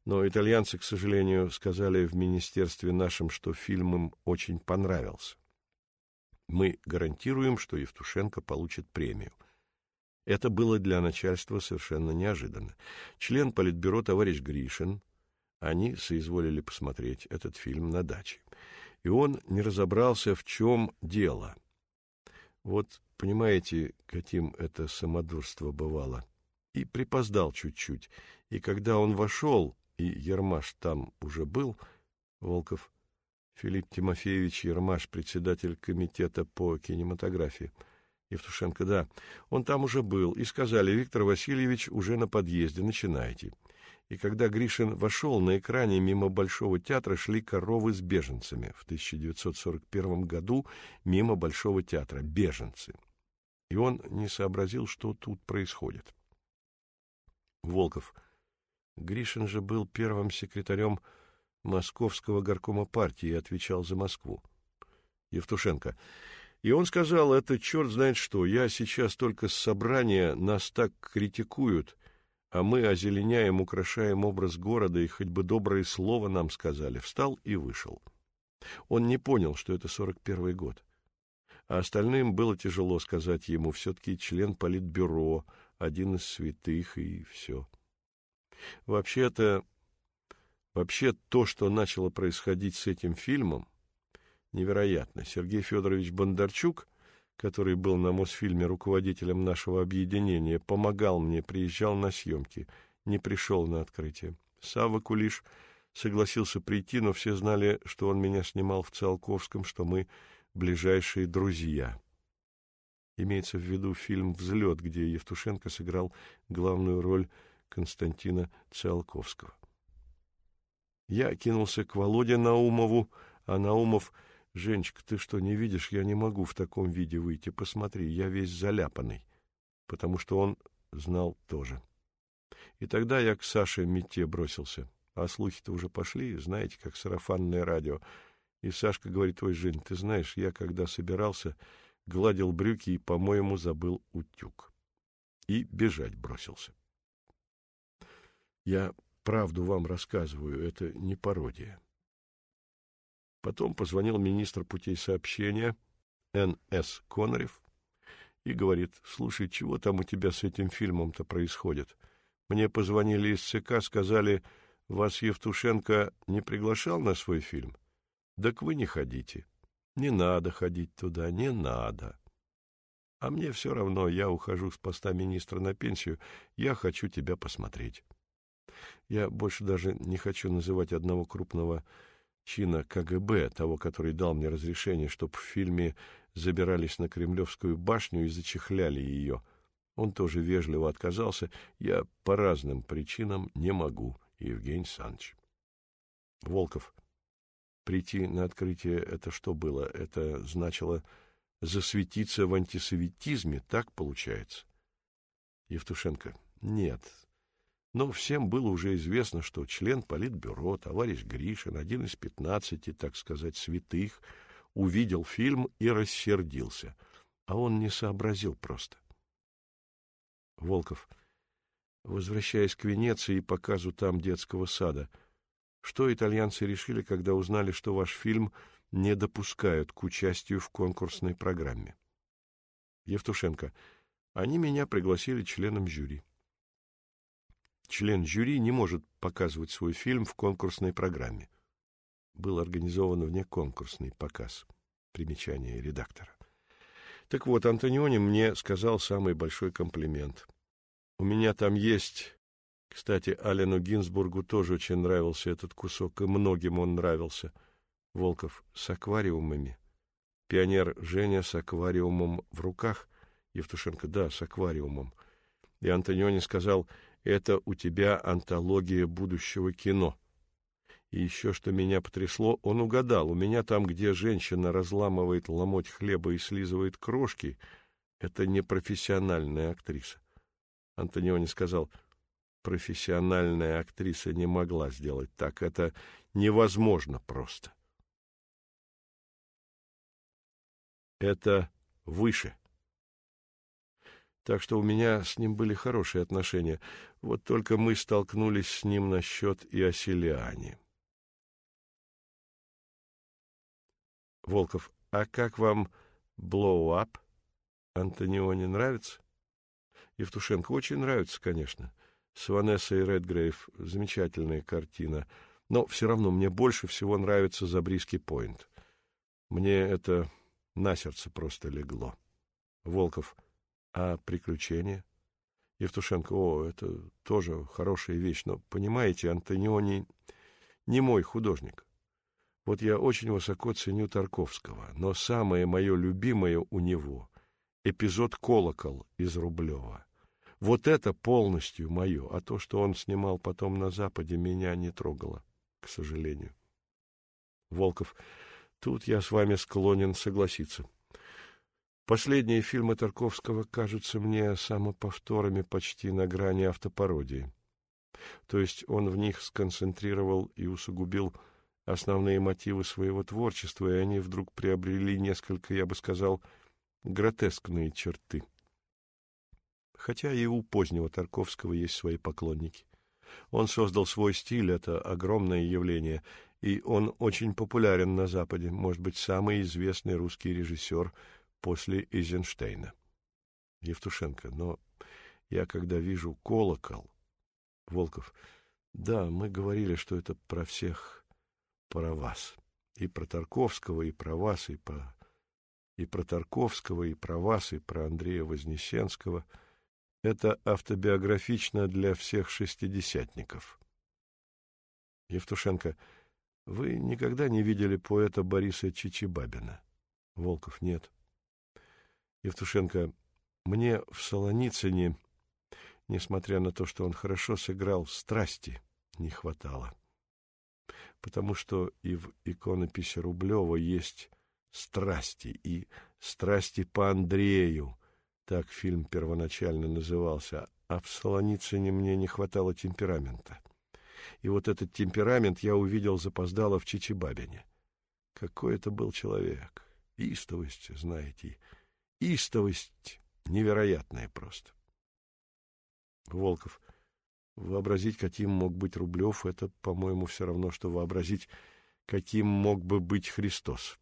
Но итальянцы, к сожалению, сказали в министерстве нашем, что фильм им очень понравился. Мы гарантируем, что Евтушенко получит премию. Это было для начальства совершенно неожиданно. Член политбюро товарищ Гришин, они соизволили посмотреть этот фильм на даче. И он не разобрался, в чем дело. Вот понимаете, каким это самодурство бывало. И припоздал чуть-чуть. И когда он вошел, и Ермаш там уже был, Волков, Филипп Тимофеевич Ермаш, председатель комитета по кинематографии, Евтушенко, да. Он там уже был, и сказали, Виктор Васильевич уже на подъезде, начинайте. И когда Гришин вошел, на экране мимо Большого театра шли коровы с беженцами. В 1941 году мимо Большого театра беженцы. И он не сообразил, что тут происходит. Волков. Гришин же был первым секретарем Московского горкома партии и отвечал за Москву. Евтушенко. И он сказал, это черт знает что, я сейчас только с собрания, нас так критикуют, а мы озеленяем, украшаем образ города, и хоть бы доброе слово нам сказали. Встал и вышел. Он не понял, что это сорок первый год. А остальным было тяжело сказать ему, все-таки член политбюро, один из святых, и все. Вообще-то, вообще то, что начало происходить с этим фильмом, невероятно. Сергей Федорович Бондарчук, который был на Мосфильме руководителем нашего объединения, помогал мне, приезжал на съемки, не пришел на открытие. Савва Кулиш согласился прийти, но все знали, что он меня снимал в Циолковском, что мы ближайшие друзья. Имеется в виду фильм «Взлет», где Евтушенко сыграл главную роль Константина Циолковского. Я кинулся к Володе Наумову, а Наумов «Женечка, ты что, не видишь? Я не могу в таком виде выйти. Посмотри, я весь заляпанный». Потому что он знал тоже. И тогда я к Саше Мите бросился. А слухи-то уже пошли, знаете, как сарафанное радио. И Сашка говорит, ой, Жень, ты знаешь, я когда собирался, гладил брюки и, по-моему, забыл утюг. И бежать бросился. Я правду вам рассказываю, это не пародия. Потом позвонил министр путей сообщения Н.С. Конорев и говорит, слушай, чего там у тебя с этим фильмом-то происходит? Мне позвонили из ЦК, сказали, вас Евтушенко не приглашал на свой фильм? Так вы не ходите. Не надо ходить туда, не надо. А мне все равно, я ухожу с поста министра на пенсию, я хочу тебя посмотреть. Я больше даже не хочу называть одного крупного чина КГБ, того, который дал мне разрешение, чтобы в фильме забирались на Кремлевскую башню и зачехляли ее. Он тоже вежливо отказался. Я по разным причинам не могу, Евгений Санч. Волков. Прийти на открытие — это что было? Это значило засветиться в антисоветизме, так получается? Евтушенко. Нет, но всем было уже известно, что член Политбюро, товарищ Гришин, один из пятнадцати, так сказать, святых, увидел фильм и рассердился. А он не сообразил просто. Волков. Возвращаясь к Венеции и показу там детского сада, что итальянцы решили, когда узнали, что ваш фильм не допускают к участию в конкурсной программе? Евтушенко. Они меня пригласили членом жюри член жюри не может показывать свой фильм в конкурсной программе. Был организован внеконкурсный показ. Примечание редактора. Так вот, Антониони мне сказал самый большой комплимент. У меня там есть... Кстати, Алену Гинзбургу тоже очень нравился этот кусок, и многим он нравился. Волков с аквариумами. Пионер Женя с аквариумом в руках. Евтушенко, да, с аквариумом. И Антониони сказал, это у тебя антология будущего кино. И еще что меня потрясло, он угадал. У меня там, где женщина разламывает ломоть хлеба и слизывает крошки, это не профессиональная актриса. Антониони сказал, профессиональная актриса не могла сделать так. Это невозможно просто. Это выше. Так что у меня с ним были хорошие отношения. Вот только мы столкнулись с ним насчет Иоселиани. Волков, а как вам Blow-Up? Антониони нравится? Евтушенко очень нравится, конечно. С Ванессой Редгрейв замечательная картина. Но все равно мне больше всего нравится Забриский Пойнт. Мне это на сердце просто легло. Волков, а приключения? Евтушенко, о, это тоже хорошая вещь, но, понимаете, Антониони не мой художник. Вот я очень высоко ценю Тарковского, но самое мое любимое у него — эпизод «Колокол» из Рублева. Вот это полностью мое, а то, что он снимал потом на Западе, меня не трогало, к сожалению. Волков, тут я с вами склонен согласиться. Последние фильмы Тарковского кажутся мне самоповторами почти на грани автопародии. То есть он в них сконцентрировал и усугубил основные мотивы своего творчества, и они вдруг приобрели несколько, я бы сказал, гротескные черты. Хотя и у позднего Тарковского есть свои поклонники. Он создал свой стиль, это огромное явление, и он очень популярен на Западе, может быть, самый известный русский режиссер – после Эйзенштейна. Евтушенко, но я когда вижу колокол... Волков, да, мы говорили, что это про всех, про вас. И про Тарковского, и про вас, и про и про Тарковского, и про вас, и про Андрея Вознесенского. Это автобиографично для всех шестидесятников. Евтушенко, вы никогда не видели поэта Бориса Чичибабина? Волков, нет. Евтушенко, мне в Солоницыне, несмотря на то, что он хорошо сыграл, страсти не хватало. Потому что и в иконописи Рублева есть страсти, и страсти по Андрею, так фильм первоначально назывался, а в Солоницыне мне не хватало темперамента. И вот этот темперамент я увидел запоздало в Чичибабине. Какой это был человек! Истовость, знаете, истовость невероятная просто. Волков. Вообразить, каким мог быть Рублев, это, по-моему, все равно, что вообразить, каким мог бы быть Христос.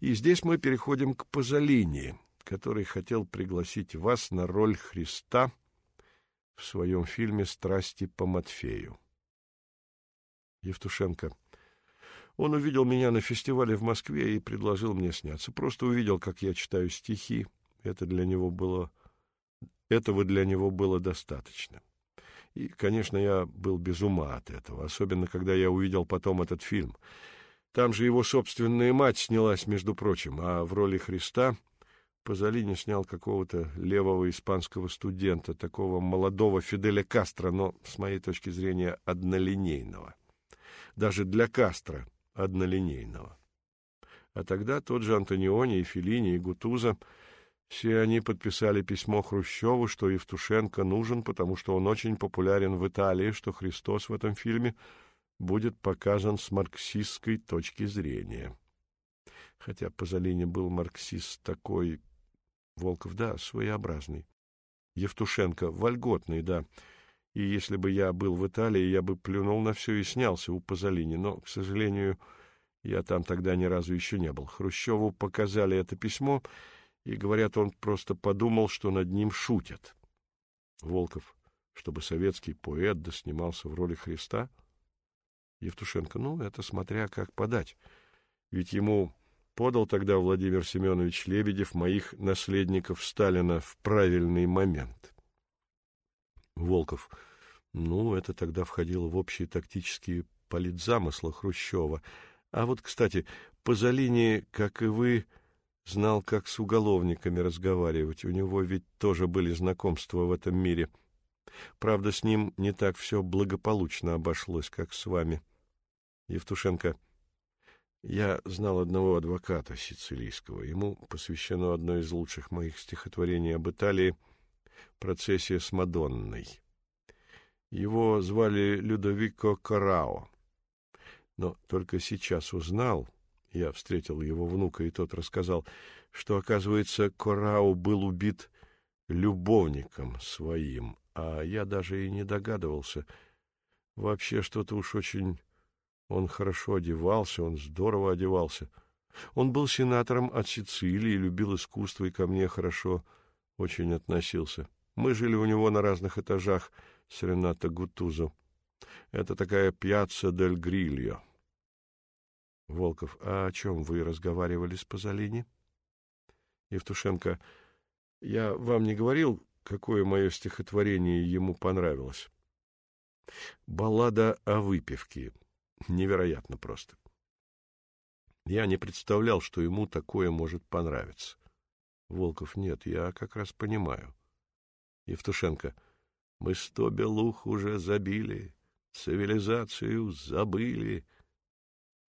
И здесь мы переходим к Пазолини, который хотел пригласить вас на роль Христа в своем фильме «Страсти по Матфею». Евтушенко. Он увидел меня на фестивале в Москве и предложил мне сняться. Просто увидел, как я читаю стихи. Это для него было... Этого для него было достаточно. И, конечно, я был без ума от этого, особенно когда я увидел потом этот фильм. Там же его собственная мать снялась, между прочим, а в роли Христа Пазолини снял какого-то левого испанского студента, такого молодого Фиделя Кастро, но, с моей точки зрения, однолинейного. Даже для Кастро однолинейного. А тогда тот же Антониони и Феллини и Гутуза все они подписали письмо Хрущеву, что Евтушенко нужен, потому что он очень популярен в Италии, что Христос в этом фильме будет показан с марксистской точки зрения. Хотя Пазолини был марксист такой, Волков, да, своеобразный. Евтушенко вольготный, да. И если бы я был в Италии, я бы плюнул на все и снялся у Пазолини. Но, к сожалению, я там тогда ни разу еще не был. Хрущеву показали это письмо, и, говорят, он просто подумал, что над ним шутят. Волков, чтобы советский поэт доснимался в роли Христа? Евтушенко, ну, это смотря как подать. Ведь ему подал тогда Владимир Семенович Лебедев моих наследников Сталина в правильный момент. Волков, ну, это тогда входило в общие тактические политзамыслы Хрущева. А вот, кстати, Пазолини, как и вы, знал, как с уголовниками разговаривать. У него ведь тоже были знакомства в этом мире. Правда, с ним не так все благополучно обошлось, как с вами. Евтушенко. Я знал одного адвоката сицилийского. Ему посвящено одно из лучших моих стихотворений об Италии «Процессия с Мадонной». Его звали Людовико Карао. Но только сейчас узнал, я встретил его внука, и тот рассказал, что, оказывается, Корао был убит любовником своим, а я даже и не догадывался. Вообще что-то уж очень... Он хорошо одевался, он здорово одевался. Он был сенатором от Сицилии, любил искусство и ко мне хорошо очень относился. Мы жили у него на разных этажах с Ренато Гутузо. Это такая пьяцца дель Грильо. Волков, а о чем вы разговаривали с Пазолини? Евтушенко, я вам не говорил, какое мое стихотворение ему понравилось? Баллада о выпивке. Невероятно просто. Я не представлял, что ему такое может понравиться. Волков, нет, я как раз понимаю. Евтушенко, мы сто белух уже забили, цивилизацию забыли,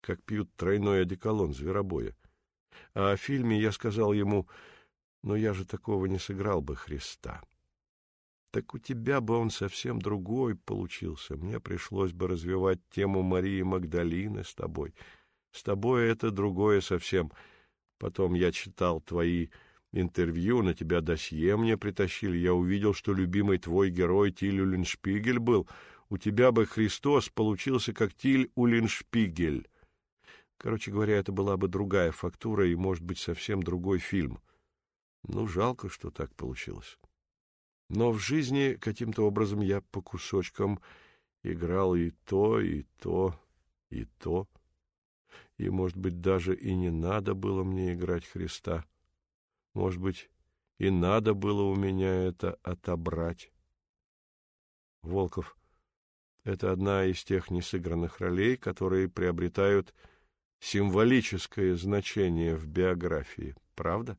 как пьют тройной одеколон зверобоя. А о фильме я сказал ему, но я же такого не сыграл бы Христа. Так у тебя бы он совсем другой получился. Мне пришлось бы развивать тему Марии Магдалины с тобой. С тобой это другое совсем. Потом я читал твои интервью, на тебя досье мне притащили. Я увидел, что любимый твой герой Тиль Уллиншпигель был. У тебя бы Христос получился как Тиль Уллиншпигель. Короче говоря, это была бы другая фактура и, может быть, совсем другой фильм. Ну, жалко, что так получилось. Но в жизни каким-то образом я по кусочкам играл и то, и то, и то. И, может быть, даже и не надо было мне играть Христа. Может быть, и надо было у меня это отобрать. Волков. Это одна из тех несыгранных ролей, которые приобретают символическое значение в биографии. Правда?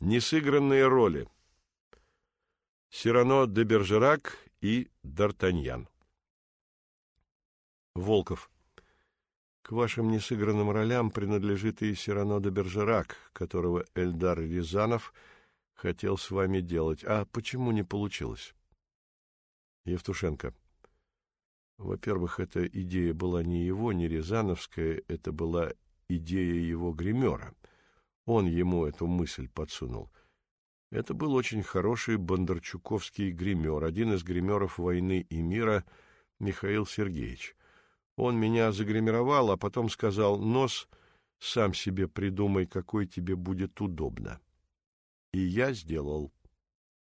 Несыгранные роли. Сирано де Бержерак и Д'Артаньян. Волков. К вашим несыгранным ролям принадлежит и Сирано де Бержерак, которого Эльдар Рязанов хотел с вами делать. А почему не получилось? Евтушенко. Во-первых, эта идея была не его, не Рязановская, это была идея его гримера. Он ему эту мысль подсунул. Это был очень хороший бондарчуковский гример, один из гримеров «Войны и мира» Михаил Сергеевич. Он меня загримировал, а потом сказал, «Нос сам себе придумай, какой тебе будет удобно». И я сделал.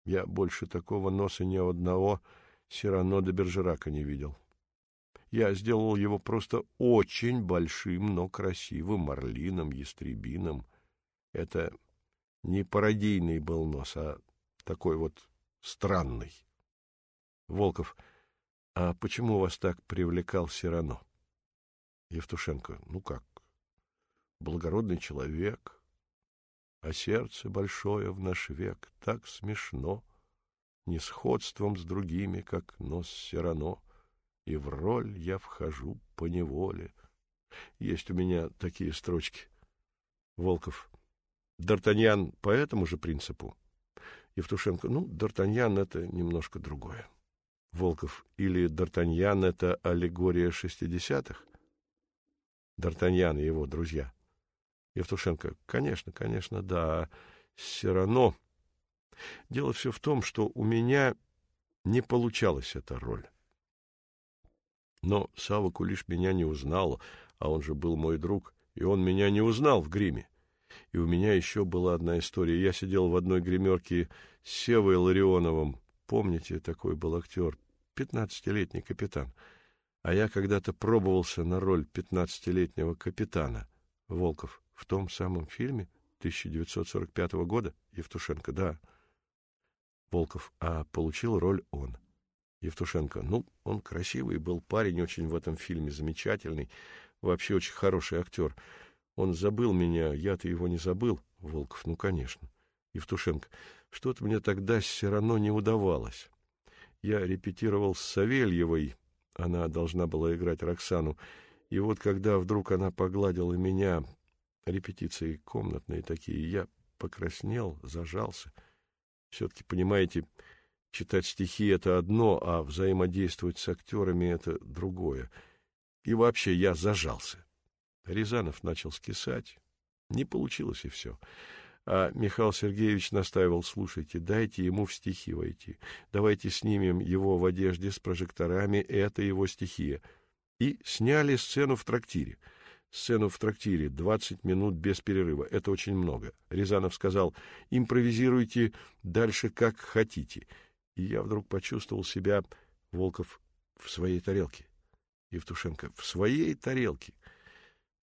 Я больше такого носа ни одного Сирано де Бержерака не видел. Я сделал его просто очень большим, но красивым, орлином, ястребином. Это не пародийный был нос, а такой вот странный. Волков, а почему вас так привлекал Сирано? Евтушенко, ну как, благородный человек, а сердце большое в наш век так смешно, не сходством с другими, как нос Сирано и в роль я вхожу по неволе. Есть у меня такие строчки. Волков. Д'Артаньян по этому же принципу? Евтушенко. Ну, Д'Артаньян — это немножко другое. Волков. Или Д'Артаньян — это аллегория шестидесятых? Д'Артаньян и его друзья. Евтушенко. Конечно, конечно, да. Все равно. Дело все в том, что у меня не получалась эта роль. Но Сава Кулиш меня не узнал, а он же был мой друг, и он меня не узнал в гриме. И у меня еще была одна история. Я сидел в одной гримерке с Севой Ларионовым. Помните, такой был актер, пятнадцатилетний капитан. А я когда-то пробовался на роль пятнадцатилетнего капитана. Волков. В том самом фильме 1945 года? Евтушенко. Да. Волков. А получил роль он. — Евтушенко. Ну, он красивый был парень, очень в этом фильме замечательный, вообще очень хороший актер. Он забыл меня, я-то его не забыл. Волков, ну, конечно. Евтушенко. Что-то мне тогда все равно не удавалось. Я репетировал с Савельевой, она должна была играть Роксану, и вот когда вдруг она погладила меня, репетиции комнатные такие, я покраснел, зажался. Все-таки, понимаете, Читать стихи — это одно, а взаимодействовать с актерами — это другое. И вообще я зажался. Рязанов начал скисать. Не получилось и все. А Михаил Сергеевич настаивал, слушайте, дайте ему в стихи войти. Давайте снимем его в одежде с прожекторами, это его стихия. И сняли сцену в трактире. Сцену в трактире, 20 минут без перерыва. Это очень много. Рязанов сказал, импровизируйте дальше как хотите и я вдруг почувствовал себя, Волков, в своей тарелке. Евтушенко, в своей тарелке.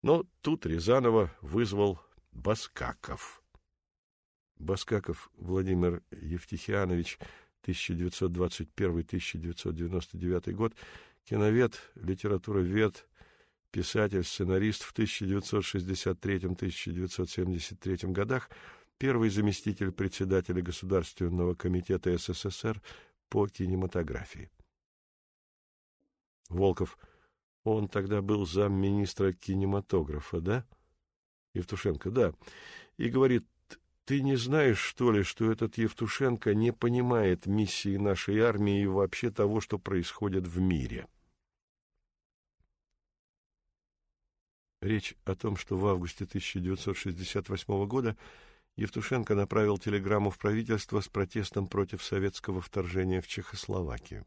Но тут Рязанова вызвал Баскаков. Баскаков Владимир Евтихианович, 1921-1999 год, киновед, литературовед, писатель, сценарист в 1963-1973 годах, первый заместитель председателя Государственного комитета СССР по кинематографии. Волков. Он тогда был замминистра кинематографа, да? Евтушенко. Да. И говорит, ты не знаешь, что ли, что этот Евтушенко не понимает миссии нашей армии и вообще того, что происходит в мире? Речь о том, что в августе 1968 года Евтушенко направил телеграмму в правительство с протестом против советского вторжения в Чехословакию.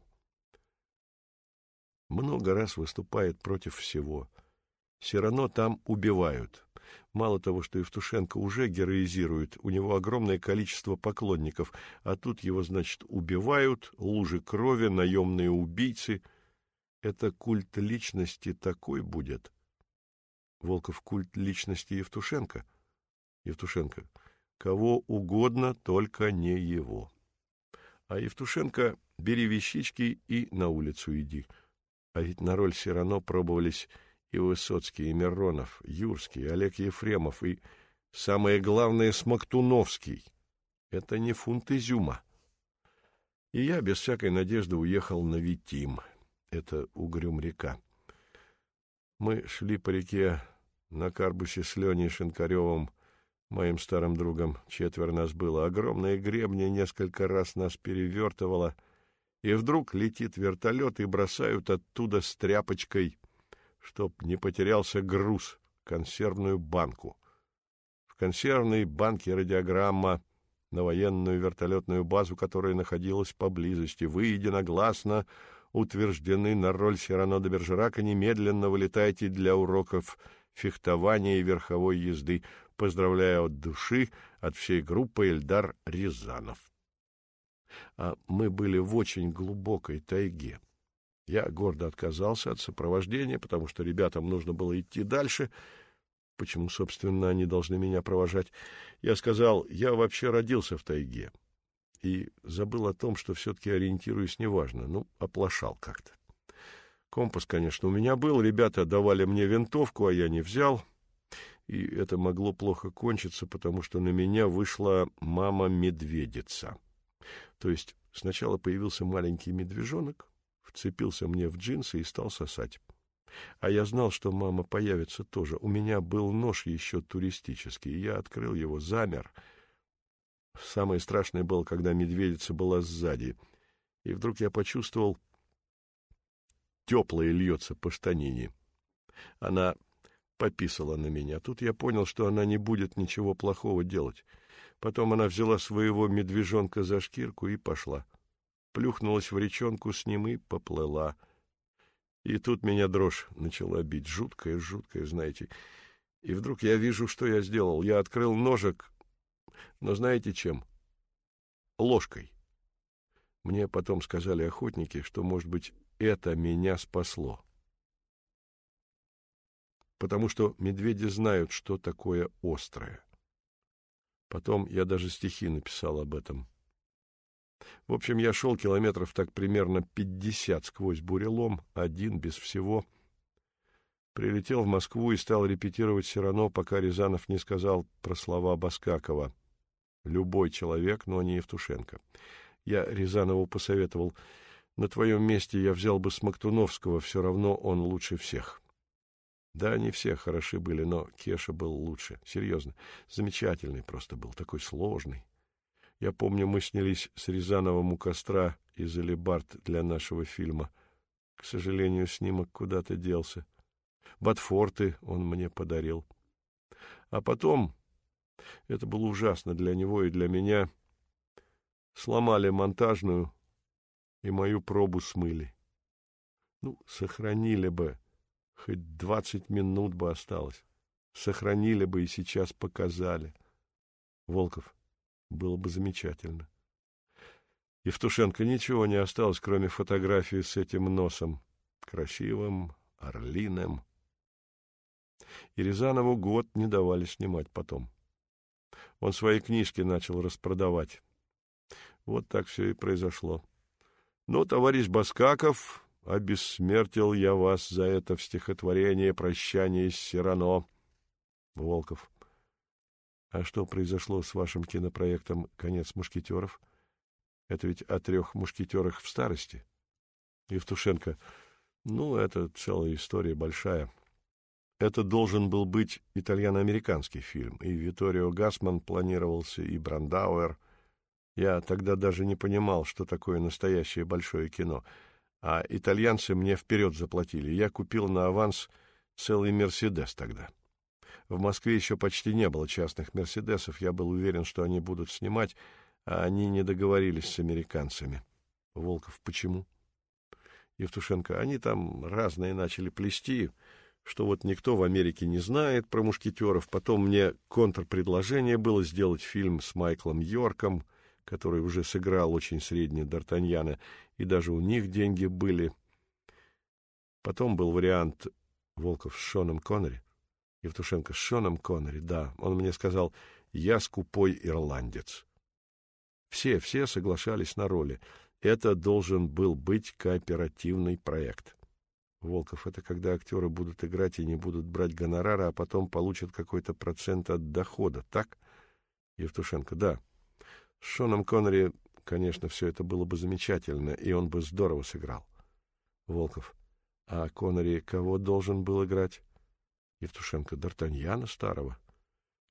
Много раз выступает против всего. Все равно там убивают. Мало того, что Евтушенко уже героизирует, у него огромное количество поклонников, а тут его, значит, убивают, лужи крови, наемные убийцы. Это культ личности такой будет, Волков культ личности Евтушенко. Евтушенко. Кого угодно, только не его. А Евтушенко бери вещички и на улицу иди. А ведь на роль Сирано пробовались и Высоцкий, и Миронов, Юрский, Олег Ефремов, и, самое главное, Смоктуновский. Это не фунт изюма. И я без всякой надежды уехал на Витим. Это Угрюм-река. Мы шли по реке на карбусе с Леней Шинкаревым, моим старым другом. Четверо нас было. Огромные гребни несколько раз нас перевертывало. И вдруг летит вертолет и бросают оттуда с тряпочкой, чтоб не потерялся груз, консервную банку. В консервной банке радиограмма на военную вертолетную базу, которая находилась поблизости. Вы единогласно утверждены на роль Сирано де Бержерака, немедленно вылетайте для уроков фехтования и верховой езды. Поздравляю от души, от всей группы Эльдар Рязанов. А мы были в очень глубокой тайге. Я гордо отказался от сопровождения, потому что ребятам нужно было идти дальше — Почему, собственно, они должны меня провожать? Я сказал, я вообще родился в тайге. И забыл о том, что все-таки ориентируюсь неважно. Ну, оплошал как-то. Компас, конечно, у меня был. Ребята давали мне винтовку, а я не взял. И это могло плохо кончиться, потому что на меня вышла мама-медведица. То есть сначала появился маленький медвежонок, вцепился мне в джинсы и стал сосать. А я знал, что мама появится тоже. У меня был нож еще туристический. Я открыл его, замер. Самое страшное было, когда медведица была сзади. И вдруг я почувствовал, теплое льется по штанине. Она пописала на меня. Тут я понял, что она не будет ничего плохого делать. Потом она взяла своего медвежонка за шкирку и пошла. Плюхнулась в речонку с ним и поплыла. И тут меня дрожь начала бить, жуткая, жуткая, знаете. И вдруг я вижу, что я сделал. Я открыл ножик, но знаете чем? Ложкой. Мне потом сказали охотники, что, может быть, это меня спасло. Потому что медведи знают, что такое острое. Потом я даже стихи написал об этом. В общем, я шел километров так примерно пятьдесят сквозь бурелом, один, без всего. Прилетел в Москву и стал репетировать все равно, пока Рязанов не сказал про слова Баскакова. «Любой человек, но не Евтушенко». Я Рязанову посоветовал, «На твоем месте я взял бы Смоктуновского, все равно он лучше всех». Да, они все хороши были, но Кеша был лучше. Серьезно. Замечательный просто был, такой сложный. Я помню, мы снялись с Рязановым у костра из алибард для нашего фильма. К сожалению, снимок куда-то делся. Батфорты он мне подарил. А потом, это было ужасно для него и для меня, сломали монтажную и мою пробу смыли. Ну, сохранили бы, хоть двадцать минут бы осталось. Сохранили бы и сейчас показали. Волков, было бы замечательно. Евтушенко ничего не осталось, кроме фотографии с этим носом. Красивым, орлиным. И Рязанову год не давали снимать потом. Он свои книжки начал распродавать. Вот так все и произошло. Но, товарищ Баскаков, обессмертил я вас за это в стихотворении «Прощание с Сирано». Волков. А что произошло с вашим кинопроектом «Конец мушкетеров»? Это ведь о трех мушкетерах в старости. Евтушенко. Ну, это целая история большая. Это должен был быть итальяно-американский фильм. И Виторио Гасман планировался, и Брандауэр. Я тогда даже не понимал, что такое настоящее большое кино. А итальянцы мне вперед заплатили. Я купил на аванс целый «Мерседес» тогда. В Москве еще почти не было частных «Мерседесов». Я был уверен, что они будут снимать, а они не договорились с американцами. Волков, почему? Евтушенко, они там разные начали плести, что вот никто в Америке не знает про мушкетеров. Потом мне контрпредложение было сделать фильм с Майклом Йорком, который уже сыграл очень средний Д'Артаньяна, и даже у них деньги были. Потом был вариант Волков с Шоном Коннери. Евтушенко, с Шоном Коннери, да. Он мне сказал, я скупой ирландец. Все, все соглашались на роли. Это должен был быть кооперативный проект. Волков, это когда актеры будут играть и не будут брать гонорара, а потом получат какой-то процент от дохода, так? Евтушенко, да. С Шоном Коннери, конечно, все это было бы замечательно, и он бы здорово сыграл. Волков, а Коннери кого должен был играть? Евтушенко, Д'Артаньяна старого.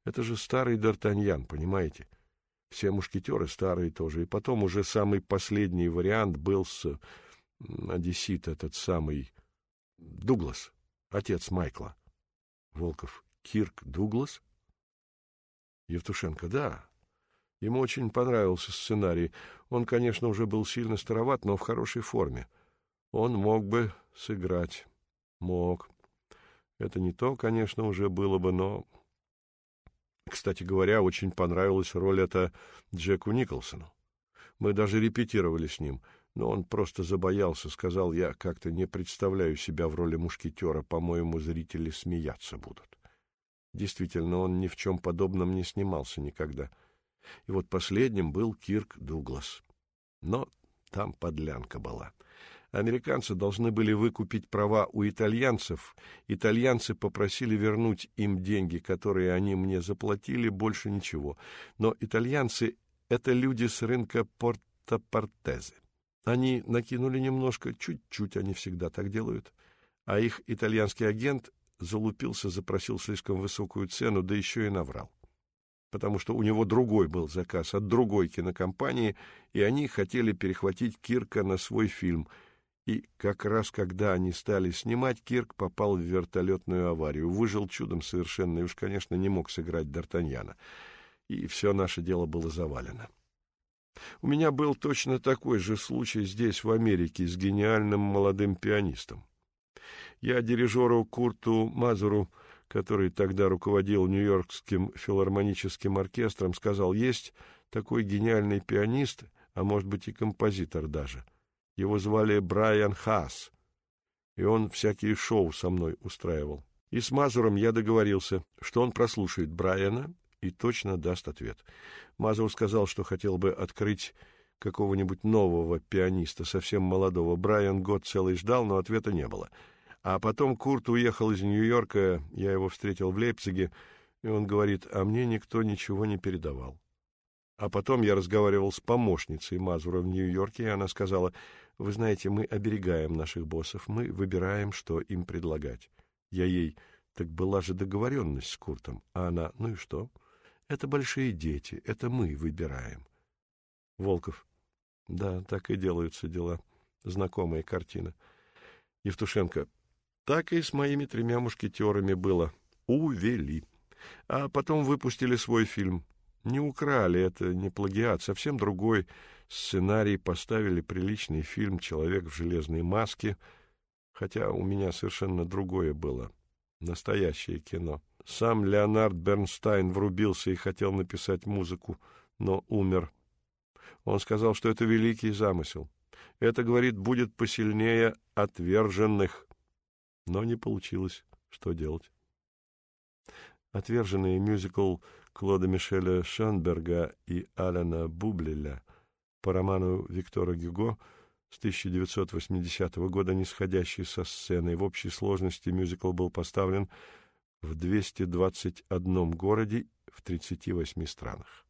Это же старый Д'Артаньян, понимаете? Все мушкетеры старые тоже. И потом уже самый последний вариант был с Одессит, этот самый Дуглас, отец Майкла. Волков, Кирк Дуглас? Евтушенко, да. Ему очень понравился сценарий. Он, конечно, уже был сильно староват, но в хорошей форме. Он мог бы сыграть. Мог. Это не то, конечно, уже было бы, но... Кстати говоря, очень понравилась роль эта Джеку Николсону. Мы даже репетировали с ним, но он просто забоялся, сказал я, как-то не представляю себя в роли мушкетера, по-моему, зрители смеяться будут. Действительно, он ни в чем подобном не снимался никогда. И вот последним был Кирк Дуглас. Но там подлянка была. Американцы должны были выкупить права у итальянцев. Итальянцы попросили вернуть им деньги, которые они мне заплатили, больше ничего. Но итальянцы — это люди с рынка Порто-Портезе. Они накинули немножко, чуть-чуть они всегда так делают. А их итальянский агент залупился, запросил слишком высокую цену, да еще и наврал. Потому что у него другой был заказ от другой кинокомпании, и они хотели перехватить Кирка на свой фильм — и как раз когда они стали снимать, Кирк попал в вертолетную аварию. Выжил чудом совершенно и уж, конечно, не мог сыграть Д'Артаньяна. И все наше дело было завалено. У меня был точно такой же случай здесь, в Америке, с гениальным молодым пианистом. Я дирижеру Курту Мазуру, который тогда руководил Нью-Йоркским филармоническим оркестром, сказал, есть такой гениальный пианист, а может быть и композитор даже — его звали Брайан Хас, и он всякие шоу со мной устраивал. И с Мазуром я договорился, что он прослушает Брайана и точно даст ответ. Мазур сказал, что хотел бы открыть какого-нибудь нового пианиста, совсем молодого. Брайан год целый ждал, но ответа не было. А потом Курт уехал из Нью-Йорка, я его встретил в Лейпциге, и он говорит, а мне никто ничего не передавал. А потом я разговаривал с помощницей Мазура в Нью-Йорке, и она сказала, вы знаете, мы оберегаем наших боссов, мы выбираем, что им предлагать. Я ей, так была же договоренность с Куртом. А она, ну и что? Это большие дети, это мы выбираем. Волков. Да, так и делаются дела. Знакомая картина. Евтушенко. Так и с моими тремя мушкетерами было. Увели. А потом выпустили свой фильм. Не украли, это не плагиат, совсем другой сценарий, поставили приличный фильм «Человек в железной маске», хотя у меня совершенно другое было, настоящее кино. Сам Леонард Бернстайн врубился и хотел написать музыку, но умер. Он сказал, что это великий замысел. Это, говорит, будет посильнее отверженных. Но не получилось. Что делать? Отверженный мюзикл Клода Мишеля Шенберга и Алена Бублеля по роману Виктора Гюго с 1980 года, нисходящий со сцены. В общей сложности мюзикл был поставлен в 221 городе в 38 странах.